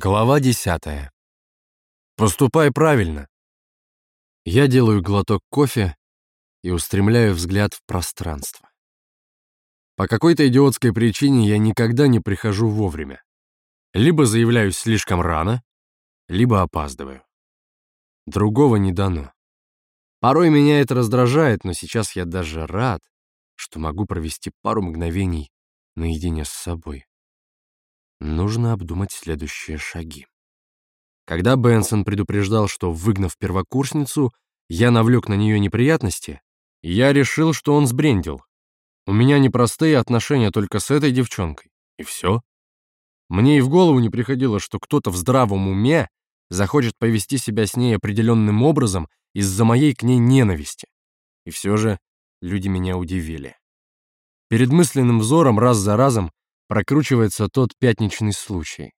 Глава десятая. Поступай правильно. Я делаю глоток кофе и устремляю взгляд в пространство. По какой-то идиотской причине я никогда не прихожу вовремя. Либо заявляюсь слишком рано, либо опаздываю. Другого не дано. Порой меня это раздражает, но сейчас я даже рад, что могу провести пару мгновений наедине с собой. Нужно обдумать следующие шаги. Когда Бенсон предупреждал, что, выгнав первокурсницу, я навлек на нее неприятности, я решил, что он сбрендил. У меня непростые отношения только с этой девчонкой. И все. Мне и в голову не приходило, что кто-то в здравом уме захочет повести себя с ней определенным образом из-за моей к ней ненависти. И все же люди меня удивили. Перед мысленным взором раз за разом прокручивается тот пятничный случай.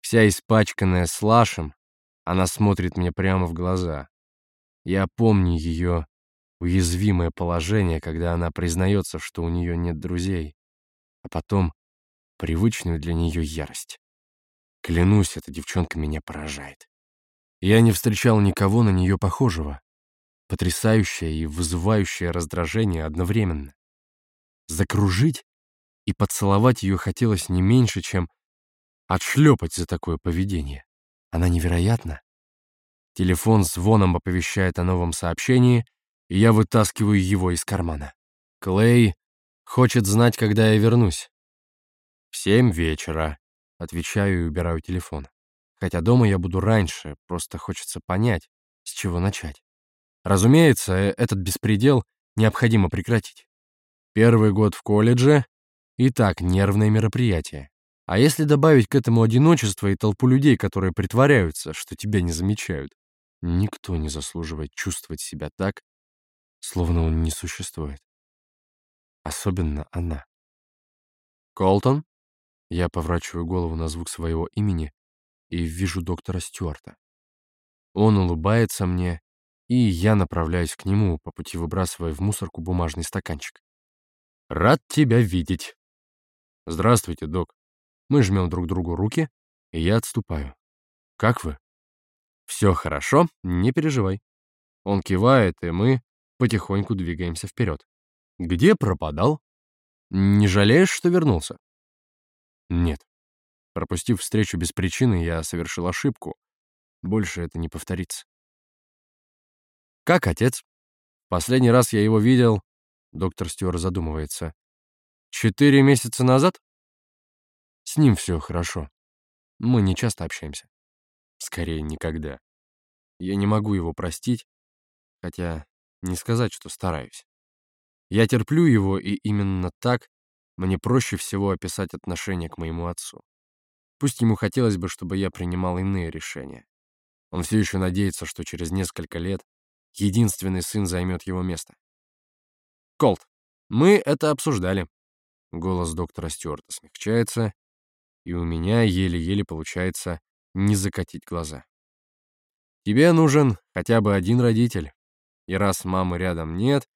Вся испачканная слашем, она смотрит мне прямо в глаза. Я помню ее уязвимое положение, когда она признается, что у нее нет друзей, а потом привычную для нее ярость. Клянусь, эта девчонка меня поражает. Я не встречал никого на нее похожего. Потрясающее и вызывающее раздражение одновременно. Закружить и поцеловать ее хотелось не меньше, чем отшлепать за такое поведение. Она невероятна. Телефон звоном оповещает о новом сообщении, и я вытаскиваю его из кармана. Клей хочет знать, когда я вернусь. В семь вечера. Отвечаю и убираю телефон. Хотя дома я буду раньше, просто хочется понять, с чего начать. Разумеется, э, этот беспредел необходимо прекратить. Первый год в колледже и так нервное мероприятие. А если добавить к этому одиночество и толпу людей, которые притворяются, что тебя не замечают, никто не заслуживает чувствовать себя так, словно он не существует. Особенно она. «Колтон?» Я поворачиваю голову на звук своего имени и вижу доктора Стюарта. Он улыбается мне, и я направляюсь к нему, по пути выбрасывая в мусорку бумажный стаканчик. «Рад тебя видеть!» «Здравствуйте, док». Мы жмем друг другу руки, и я отступаю. «Как вы?» «Все хорошо, не переживай». Он кивает, и мы потихоньку двигаемся вперед. «Где пропадал?» «Не жалеешь, что вернулся?» «Нет». Пропустив встречу без причины, я совершил ошибку. Больше это не повторится. «Как отец?» Последний раз я его видел... Доктор Стюар задумывается. Четыре месяца назад? С ним все хорошо. Мы не часто общаемся. Скорее, никогда. Я не могу его простить, хотя не сказать, что стараюсь. Я терплю его, и именно так мне проще всего описать отношение к моему отцу. Пусть ему хотелось бы, чтобы я принимал иные решения. Он все еще надеется, что через несколько лет единственный сын займет его место. Колт, мы это обсуждали. Голос доктора Стюарта смягчается, и у меня еле-еле получается не закатить глаза. Тебе нужен хотя бы один родитель, и раз мамы рядом нет,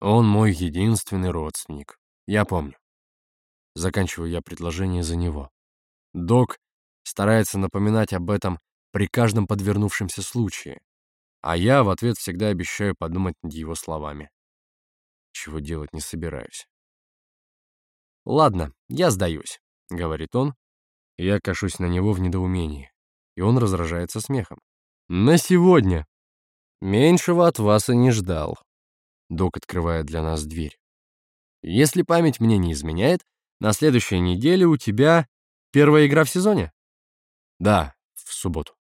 он мой единственный родственник. Я помню. Заканчиваю я предложение за него. Док старается напоминать об этом при каждом подвернувшемся случае, а я в ответ всегда обещаю подумать над его словами. Чего делать не собираюсь. «Ладно, я сдаюсь», — говорит он. Я кашусь на него в недоумении, и он разражается смехом. «На сегодня!» «Меньшего от вас и не ждал». Док открывает для нас дверь. «Если память мне не изменяет, на следующей неделе у тебя первая игра в сезоне?» «Да, в субботу».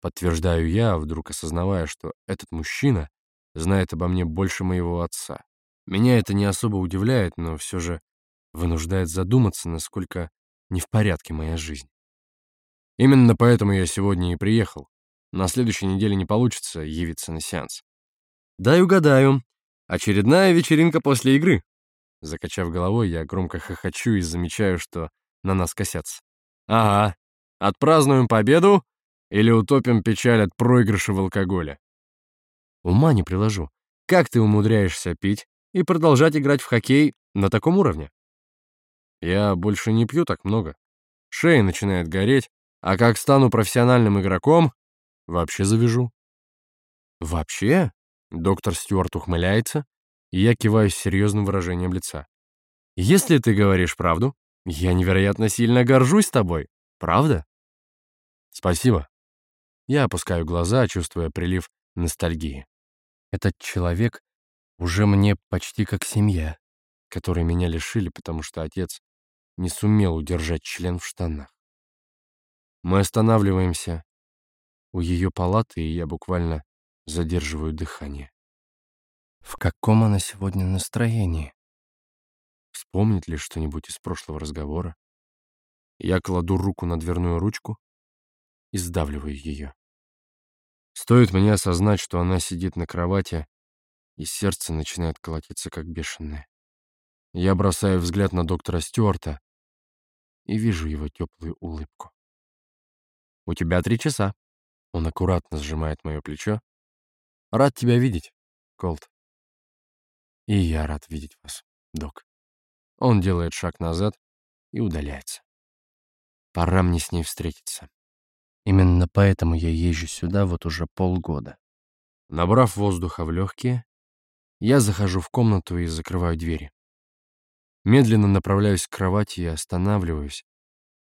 Подтверждаю я, вдруг осознавая, что этот мужчина знает обо мне больше моего отца. Меня это не особо удивляет, но все же вынуждает задуматься, насколько не в порядке моя жизнь. Именно поэтому я сегодня и приехал. На следующей неделе не получится явиться на сеанс. Дай угадаю. Очередная вечеринка после игры. Закачав головой, я громко хохочу и замечаю, что на нас косятся. Ага. Отпразднуем победу или утопим печаль от проигрыша в алкоголе? Ума не приложу. Как ты умудряешься пить и продолжать играть в хоккей на таком уровне? Я больше не пью так много. Шея начинает гореть, А как стану профессиональным игроком, вообще завяжу. Вообще? Доктор Стюарт ухмыляется, и я киваю с серьезным выражением лица. Если ты говоришь правду, я невероятно сильно горжусь тобой. Правда? Спасибо. Я опускаю глаза, чувствуя прилив ностальгии. Этот человек уже мне почти как семья, которой меня лишили, потому что отец не сумел удержать член в штанах. Мы останавливаемся у ее палаты, и я буквально задерживаю дыхание. В каком она сегодня настроении? Вспомнит ли что-нибудь из прошлого разговора? Я кладу руку на дверную ручку и сдавливаю ее. Стоит мне осознать, что она сидит на кровати, и сердце начинает колотиться как бешеное. Я бросаю взгляд на доктора Стюарта и вижу его теплую улыбку. «У тебя три часа». Он аккуратно сжимает мое плечо. «Рад тебя видеть, Колт». «И я рад видеть вас, док». Он делает шаг назад и удаляется. Пора мне с ней встретиться. Именно поэтому я езжу сюда вот уже полгода. Набрав воздуха в легкие, я захожу в комнату и закрываю двери. Медленно направляюсь к кровати и останавливаюсь,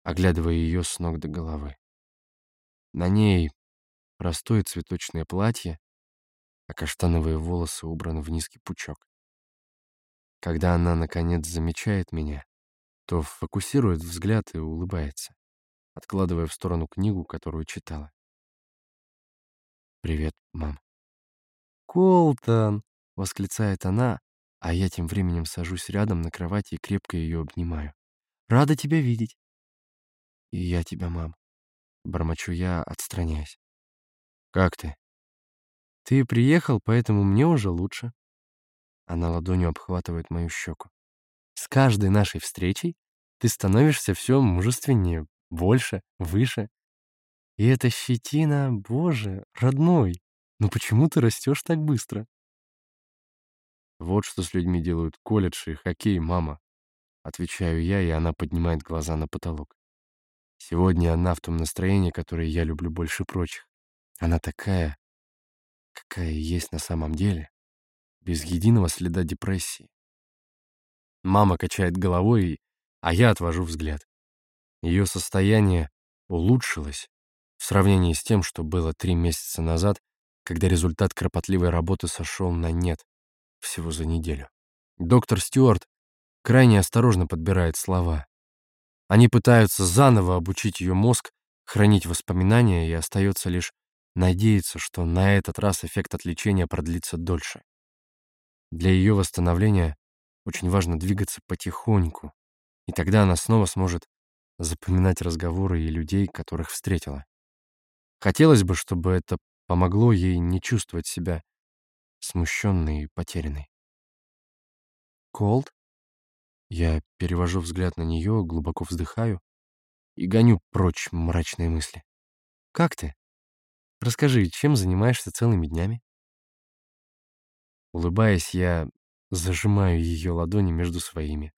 оглядывая ее с ног до головы. На ней простое цветочное платье, а каштановые волосы убраны в низкий пучок. Когда она, наконец, замечает меня, то фокусирует взгляд и улыбается, откладывая в сторону книгу, которую читала. «Привет, мам». «Колтон!» — восклицает она, а я тем временем сажусь рядом на кровати и крепко ее обнимаю. «Рада тебя видеть». «И я тебя, мам», — бормочу я, отстраняясь. «Как ты?» «Ты приехал, поэтому мне уже лучше». Она ладонью обхватывает мою щеку. «С каждой нашей встречей ты становишься все мужественнее, больше, выше. И эта щетина, боже, родной, ну почему ты растешь так быстро?» Вот что с людьми делают колледж и хоккей, мама. Отвечаю я, и она поднимает глаза на потолок. Сегодня она в том настроении, которое я люблю больше прочих. Она такая, какая есть на самом деле, без единого следа депрессии. Мама качает головой, а я отвожу взгляд. Ее состояние улучшилось в сравнении с тем, что было три месяца назад, когда результат кропотливой работы сошел на нет всего за неделю. Доктор Стюарт крайне осторожно подбирает слова. Они пытаются заново обучить ее мозг хранить воспоминания, и остается лишь надеяться, что на этот раз эффект отвлечения продлится дольше. Для ее восстановления очень важно двигаться потихоньку, и тогда она снова сможет запоминать разговоры и людей, которых встретила. Хотелось бы, чтобы это помогло ей не чувствовать себя смущенный и потерянный. «Колд?» Я перевожу взгляд на нее, глубоко вздыхаю и гоню прочь мрачные мысли. «Как ты? Расскажи, чем занимаешься целыми днями?» Улыбаясь, я зажимаю ее ладони между своими.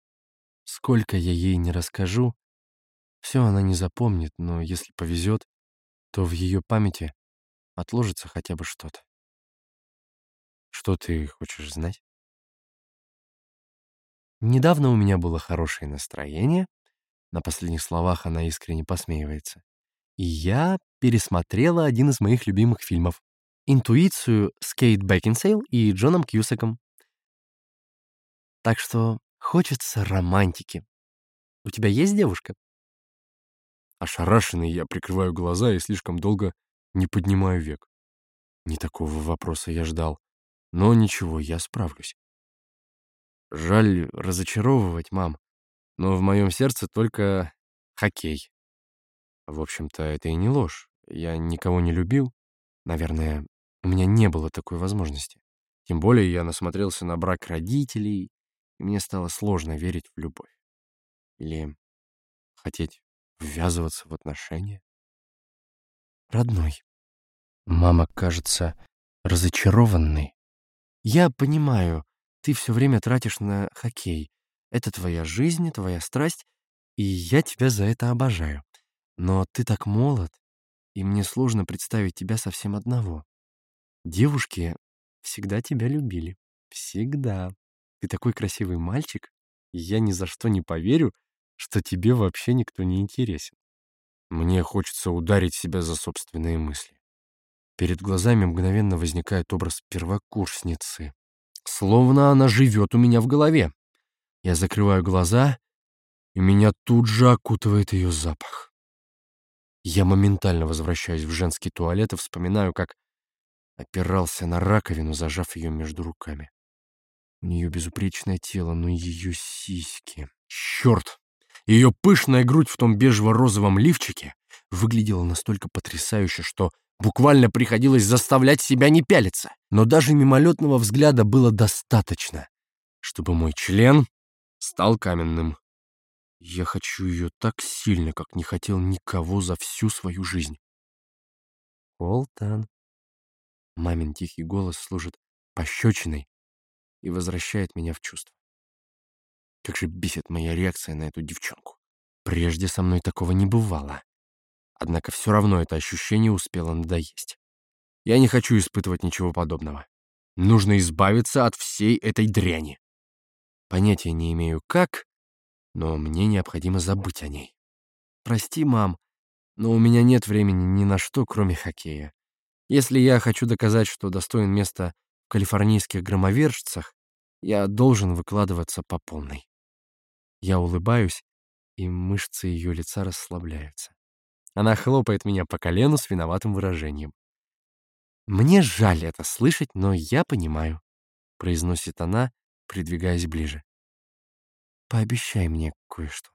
Сколько я ей не расскажу, все она не запомнит, но если повезет, то в ее памяти отложится хотя бы что-то. Что ты хочешь знать? Недавно у меня было хорошее настроение. На последних словах она искренне посмеивается. И я пересмотрела один из моих любимых фильмов. «Интуицию» с Кейт Бекинсейл и Джоном Кьюсаком. Так что хочется романтики. У тебя есть девушка? Ошарашенный я прикрываю глаза и слишком долго не поднимаю век. Не такого вопроса я ждал. Но ничего, я справлюсь. Жаль разочаровывать, мам, но в моем сердце только хоккей. В общем-то, это и не ложь. Я никого не любил. Наверное, у меня не было такой возможности. Тем более я насмотрелся на брак родителей, и мне стало сложно верить в любовь. Или хотеть ввязываться в отношения. Родной. Мама кажется разочарованной. Я понимаю, ты все время тратишь на хоккей. Это твоя жизнь, твоя страсть, и я тебя за это обожаю. Но ты так молод, и мне сложно представить тебя совсем одного. Девушки всегда тебя любили. Всегда. Ты такой красивый мальчик, и я ни за что не поверю, что тебе вообще никто не интересен. Мне хочется ударить себя за собственные мысли. Перед глазами мгновенно возникает образ первокурсницы. Словно она живет у меня в голове. Я закрываю глаза, и меня тут же окутывает ее запах. Я моментально возвращаюсь в женский туалет и вспоминаю, как опирался на раковину, зажав ее между руками. У нее безупречное тело, но ее сиськи... Черт! Ее пышная грудь в том бежево-розовом лифчике выглядела настолько потрясающе, что буквально приходилось заставлять себя не пялиться. Но даже мимолетного взгляда было достаточно, чтобы мой член стал каменным. Я хочу ее так сильно, как не хотел никого за всю свою жизнь. Колтан. Мамин тихий голос служит пощечиной и возвращает меня в чувство. Как же бесит моя реакция на эту девчонку. Прежде со мной такого не бывало. Однако все равно это ощущение успело надоесть. Я не хочу испытывать ничего подобного. Нужно избавиться от всей этой дряни. Понятия не имею как, но мне необходимо забыть о ней. Прости, мам, но у меня нет времени ни на что, кроме хоккея. Если я хочу доказать, что достоин места в калифорнийских громовержцах, я должен выкладываться по полной. Я улыбаюсь, и мышцы ее лица расслабляются. Она хлопает меня по колену с виноватым выражением. «Мне жаль это слышать, но я понимаю», — произносит она, придвигаясь ближе. «Пообещай мне кое-что».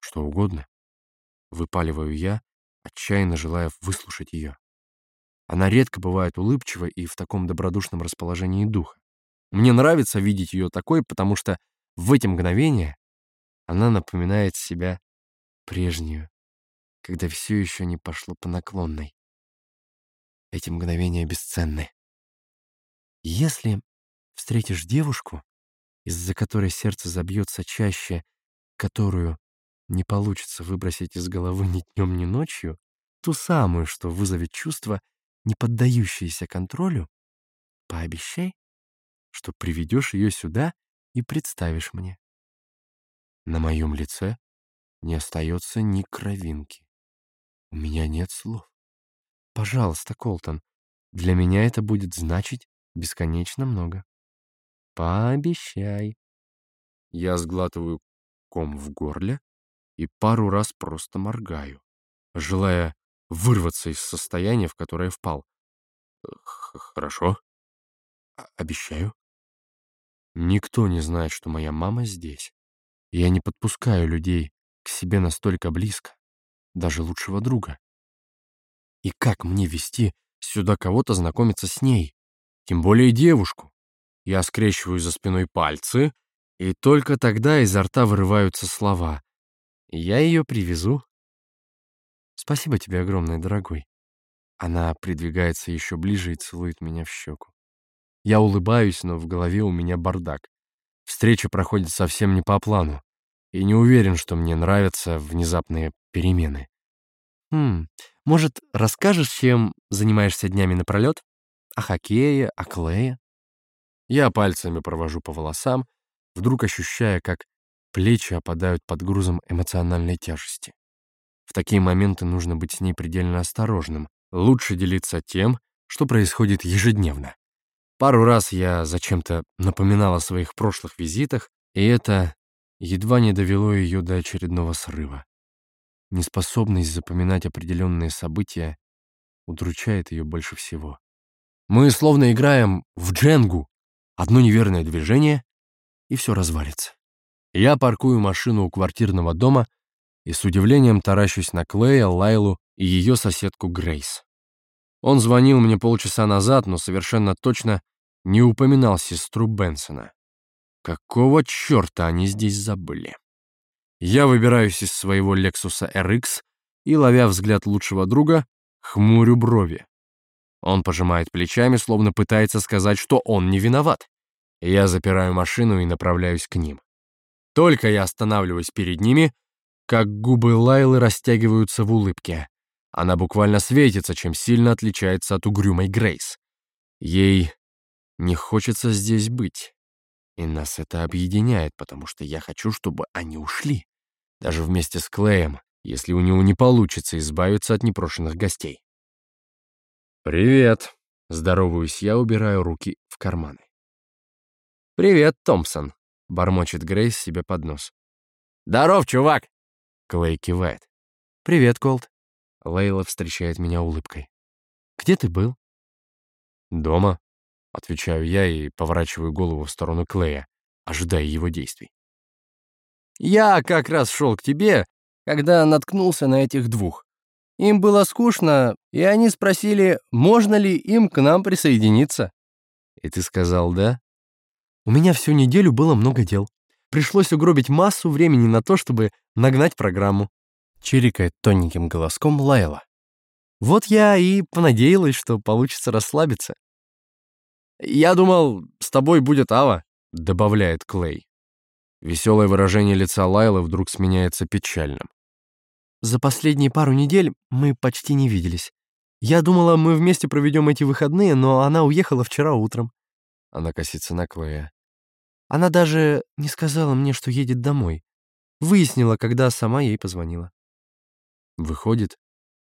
«Что угодно», — выпаливаю я, отчаянно желая выслушать ее. Она редко бывает улыбчива и в таком добродушном расположении духа. Мне нравится видеть ее такой, потому что в эти мгновения она напоминает себя прежнюю, когда все еще не пошло по наклонной. Эти мгновения бесценны. Если встретишь девушку, из-за которой сердце забьется чаще, которую не получится выбросить из головы ни днем, ни ночью, ту самую, что вызовет чувство, не поддающееся контролю, пообещай, что приведешь ее сюда и представишь мне. На моем лице не остается ни кровинки. У меня нет слов. Пожалуйста, Колтон, для меня это будет значить бесконечно много. Пообещай. Я сглатываю ком в горле и пару раз просто моргаю, желая вырваться из состояния, в которое впал. Хорошо. Обещаю. Никто не знает, что моя мама здесь. Я не подпускаю людей к себе настолько близко, даже лучшего друга. И как мне вести сюда кого-то знакомиться с ней? Тем более девушку. Я скрещиваю за спиной пальцы, и только тогда изо рта вырываются слова. Я ее привезу. Спасибо тебе огромное, дорогой. Она придвигается еще ближе и целует меня в щеку. Я улыбаюсь, но в голове у меня бардак. Встреча проходит совсем не по плану, и не уверен, что мне нравятся внезапные перемены. Хм, может, расскажешь, чем занимаешься днями напролет? О хоккее, о клее? Я пальцами провожу по волосам, вдруг ощущая, как плечи опадают под грузом эмоциональной тяжести. В такие моменты нужно быть с ней предельно осторожным. Лучше делиться тем, что происходит ежедневно. Пару раз я зачем-то напоминал о своих прошлых визитах, и это едва не довело ее до очередного срыва. Неспособность запоминать определенные события удручает ее больше всего. Мы словно играем в дженгу. Одно неверное движение, и все развалится. Я паркую машину у квартирного дома и с удивлением таращусь на Клея, Лайлу и ее соседку Грейс. Он звонил мне полчаса назад, но совершенно точно не упоминал сестру Бенсона. Какого черта они здесь забыли? Я выбираюсь из своего Lexus RX и, ловя взгляд лучшего друга, хмурю брови. Он пожимает плечами, словно пытается сказать, что он не виноват. Я запираю машину и направляюсь к ним. Только я останавливаюсь перед ними, как губы Лайлы растягиваются в улыбке. Она буквально светится, чем сильно отличается от угрюмой Грейс. Ей не хочется здесь быть. И нас это объединяет, потому что я хочу, чтобы они ушли. Даже вместе с Клеем, если у него не получится избавиться от непрошенных гостей. «Привет!» — здороваюсь я, убираю руки в карманы. «Привет, Томпсон!» — бормочет Грейс себе под нос. «Здоров, чувак!» — Клей кивает. «Привет, Колт!» Лейла встречает меня улыбкой. «Где ты был?» «Дома», — отвечаю я и поворачиваю голову в сторону Клея, ожидая его действий. «Я как раз шел к тебе, когда наткнулся на этих двух. Им было скучно, и они спросили, можно ли им к нам присоединиться. И ты сказал «да»? У меня всю неделю было много дел. Пришлось угробить массу времени на то, чтобы нагнать программу. Чирикает тоненьким голоском Лайла. Вот я и понадеялась, что получится расслабиться. «Я думал, с тобой будет Ава», — добавляет Клей. Веселое выражение лица Лайлы вдруг сменяется печальным. За последние пару недель мы почти не виделись. Я думала, мы вместе проведем эти выходные, но она уехала вчера утром. Она косится на Клея. Она даже не сказала мне, что едет домой. Выяснила, когда сама ей позвонила. Выходит,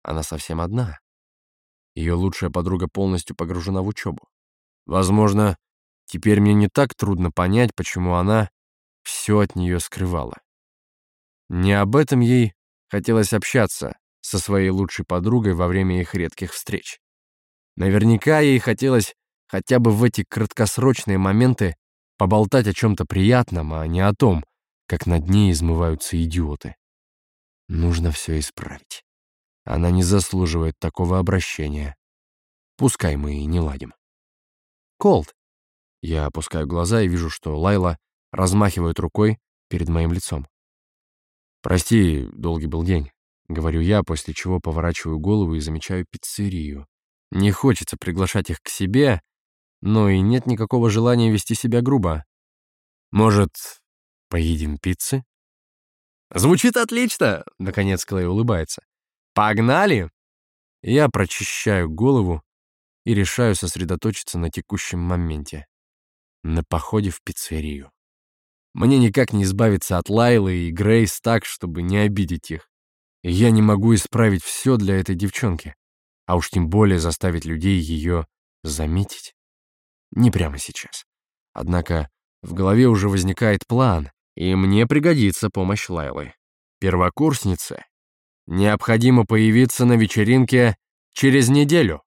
она совсем одна. Ее лучшая подруга полностью погружена в учебу. Возможно, теперь мне не так трудно понять, почему она все от нее скрывала. Не об этом ей хотелось общаться со своей лучшей подругой во время их редких встреч. Наверняка ей хотелось хотя бы в эти краткосрочные моменты поболтать о чем-то приятном, а не о том, как над ней измываются идиоты. Нужно все исправить. Она не заслуживает такого обращения. Пускай мы и не ладим. Колт. Я опускаю глаза и вижу, что Лайла размахивает рукой перед моим лицом. «Прости, долгий был день», — говорю я, после чего поворачиваю голову и замечаю пиццерию. Не хочется приглашать их к себе, но и нет никакого желания вести себя грубо. Может, поедим пиццы? Звучит отлично, наконец Клей улыбается. Погнали! Я прочищаю голову и решаю сосредоточиться на текущем моменте. На походе в пиццерию. Мне никак не избавиться от Лайлы и Грейс так, чтобы не обидеть их. я не могу исправить все для этой девчонки, а уж тем более заставить людей ее заметить. Не прямо сейчас. Однако в голове уже возникает план, и мне пригодится помощь Лайлы. Первокурснице необходимо появиться на вечеринке через неделю.